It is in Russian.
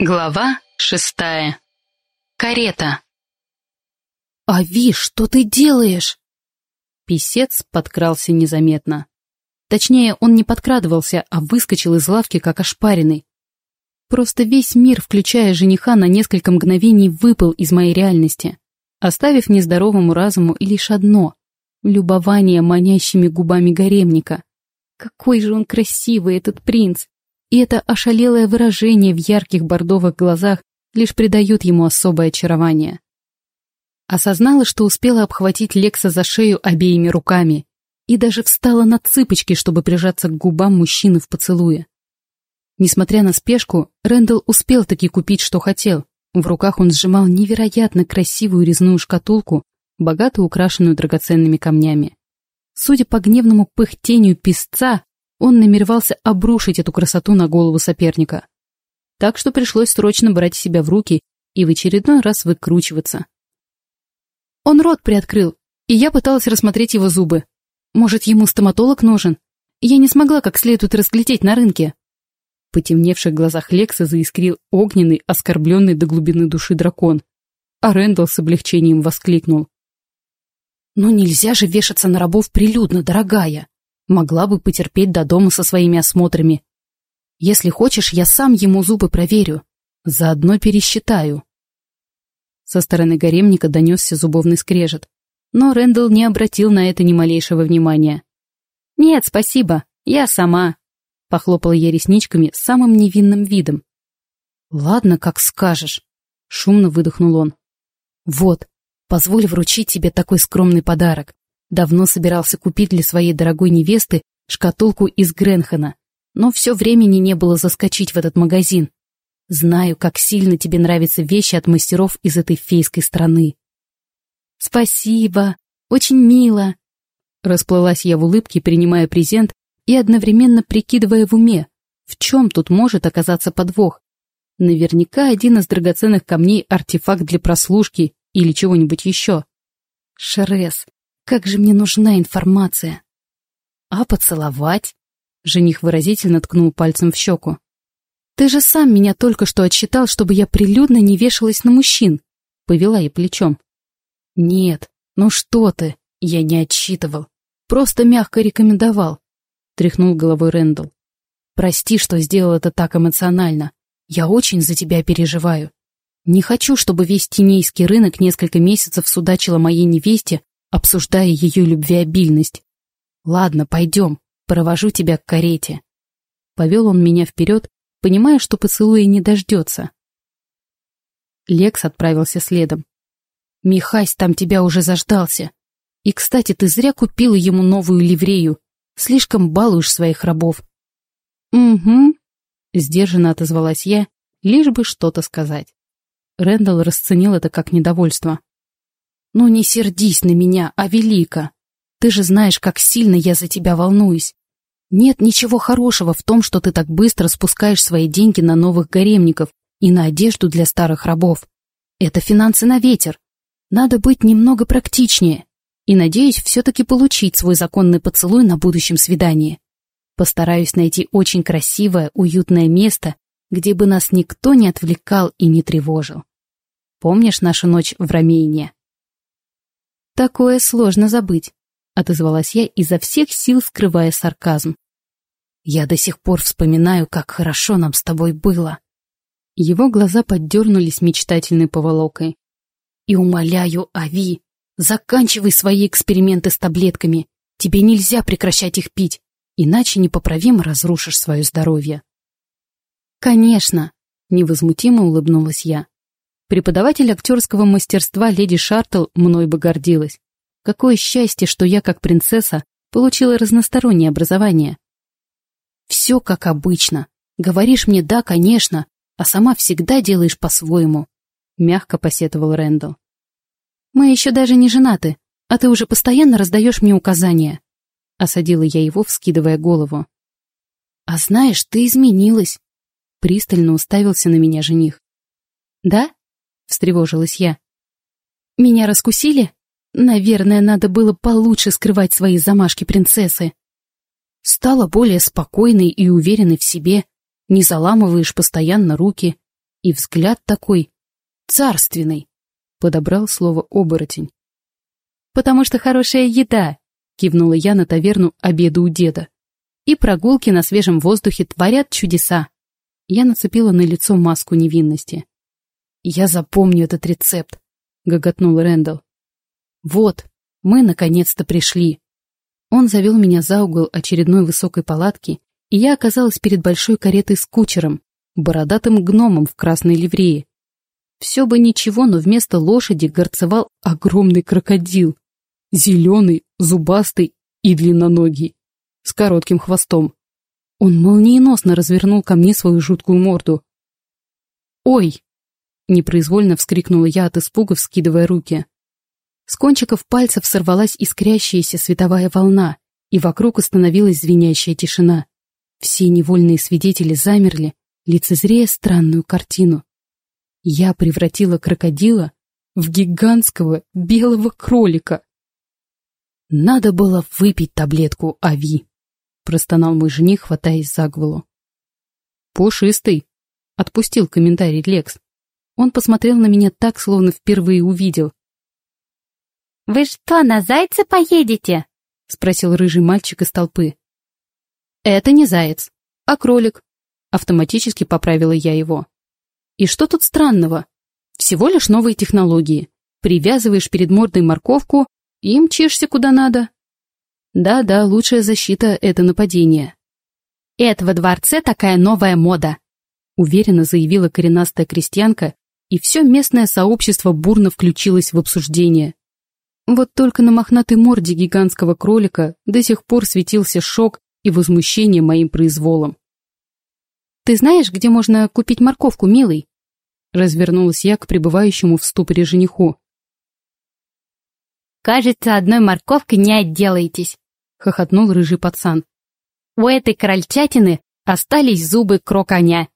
Глава шестая. Карета. «Ави, что ты делаешь?» Писец подкрался незаметно. Точнее, он не подкрадывался, а выскочил из лавки, как ошпаренный. Просто весь мир, включая жениха, на несколько мгновений выпал из моей реальности, оставив нездоровому разуму лишь одно — любование манящими губами гаремника. Какой же он красивый, этот принц! И это ошалелое выражение в ярких бордовых глазах лишь придает ему особое очарование. Осознала, что успела обхватить Лекса за шею обеими руками и даже встала на цыпочки, чтобы прижаться к губам мужчины в поцелуе. Несмотря на спешку, Рэндалл успел таки купить, что хотел. В руках он сжимал невероятно красивую резную шкатулку, богато украшенную драгоценными камнями. Судя по гневному пыхтению песца, он намеревался обрушить эту красоту на голову соперника. Так что пришлось срочно брать себя в руки и в очередной раз выкручиваться. Он рот приоткрыл, и я пыталась рассмотреть его зубы. Может, ему стоматолог нужен? Я не смогла как следует разглядеть на рынке. В потемневших глазах Лекса заискрил огненный, оскорбленный до глубины души дракон. А Рэндалл с облегчением воскликнул. «Ну нельзя же вешаться на рабов прилюдно, дорогая!» Могла бы потерпеть до дома со своими осмотрами. Если хочешь, я сам ему зубы проверю. Заодно пересчитаю. Со стороны гаремника донесся зубовный скрежет. Но Рэндалл не обратил на это ни малейшего внимания. «Нет, спасибо, я сама», — похлопала я ресничками с самым невинным видом. «Ладно, как скажешь», — шумно выдохнул он. «Вот, позволь вручить тебе такой скромный подарок. Давно собирался купить для своей дорогой невесты шкатулку из Гренхена, но все времени не было заскочить в этот магазин. Знаю, как сильно тебе нравятся вещи от мастеров из этой фейской страны. Спасибо, очень мило. Расплылась я в улыбке, принимая презент и одновременно прикидывая в уме, в чем тут может оказаться подвох. Наверняка один из драгоценных камней артефакт для прослушки или чего-нибудь еще. Шерес, как же мне нужна информация. А поцеловать? Жених выразительно ткнул пальцем в щеку. Ты же сам меня только что отсчитал, чтобы я прилюдно не вешалась на мужчин. Повела я плечом. Нет, ну что ты, я не отсчитывал. Просто мягко рекомендовал. Тряхнул головой Рэндалл. Прости, что сделал это так эмоционально. Я очень за тебя переживаю. Не хочу, чтобы весь тенейский рынок несколько месяцев судачил моей невесте, обсуждая ее любвеобильность. «Ладно, пойдем, провожу тебя к карете». Повел он меня вперед, понимая, что поцелуя не дождется. Лекс отправился следом. «Михась там тебя уже заждался. И, кстати, ты зря купила ему новую ливрею. Слишком балуешь своих рабов». «Угу», — сдержанно отозвалась я, лишь бы что-то сказать. Рэндалл расценил это как недовольство. «Ну не сердись на меня, а велика. Ты же знаешь, как сильно я за тебя волнуюсь. Нет ничего хорошего в том, что ты так быстро спускаешь свои деньги на новых гаремников и на одежду для старых рабов. Это финансы на ветер. Надо быть немного практичнее и, надеюсь, все-таки получить свой законный поцелуй на будущем свидании. Постараюсь найти очень красивое, уютное место, где бы нас никто не отвлекал и не тревожил. Помнишь нашу ночь в Ромейне? «Такое сложно забыть», — отозвалась я изо всех сил, скрывая сарказм. «Я до сих пор вспоминаю, как хорошо нам с тобой было». Его глаза поддернулись мечтательной поволокой. «И умоляю, Ави, заканчивай свои эксперименты с таблетками. Тебе нельзя прекращать их пить, иначе непоправимо разрушишь свое здоровье». «Конечно», — невозмутимо улыбнулась я. Преподаватель актерского мастерства леди Шартл мной бы гордилась. Какое счастье, что я, как принцесса, получила разностороннее образование. Все как обычно. Говоришь мне «да, конечно», а сама всегда делаешь по-своему. Мягко посетовал Рэндалл. Мы еще даже не женаты, а ты уже постоянно раздаешь мне указания. Осадила я его, вскидывая голову. А знаешь, ты изменилась. Пристально уставился на меня жених. Да? Встревожилась я. Меня раскусили? Наверное, надо было получше скрывать свои замашки принцессы. Стала более спокойной и уверенной в себе, не заламываешь постоянно руки. И взгляд такой царственный, подобрал слово оборотень. «Потому что хорошая еда», — кивнула я на таверну обеда у деда. «И прогулки на свежем воздухе творят чудеса». Я нацепила на лицо маску невинности. «Я запомню этот рецепт», — гоготнул Рэндалл. «Вот, мы наконец-то пришли». Он завел меня за угол очередной высокой палатки, и я оказалась перед большой каретой с кучером, бородатым гномом в красной ливрее. Все бы ничего, но вместо лошади горцевал огромный крокодил. Зеленый, зубастый и длинноногий, с коротким хвостом. Он молниеносно развернул ко мне свою жуткую морду. «Ой!» — непроизвольно вскрикнула я от испуга, вскидывая руки. С кончиков пальцев сорвалась искрящаяся световая волна, и вокруг установилась звенящая тишина. Все невольные свидетели замерли, лицезрея странную картину. Я превратила крокодила в гигантского белого кролика. Надо было выпить таблетку Ави, простонал мой жених, хватаясь за голову. Пушистый, отпустил комментарий Лекс. Он посмотрел на меня так, словно впервые увидел. «Вы что, на зайца поедете?» — спросил рыжий мальчик из толпы. «Это не заяц, а кролик», — автоматически поправила я его. «И что тут странного? Всего лишь новые технологии. Привязываешь перед мордой морковку и мчишься куда надо». Да-да, лучшая защита — это нападение. «Это во дворце такая новая мода», — уверенно заявила коренастая крестьянка, и все местное сообщество бурно включилось в обсуждение. Вот только на мохнатой морде гигантского кролика до сих пор светился шок и возмущение моим произволом. «Ты знаешь, где можно купить морковку, милый?» Развернулась я к пребывающему в ступоре жениху. «Кажется, одной морковкой не отделаетесь», — хохотнул рыжий пацан. «У этой крольчатины остались зубы кроконя».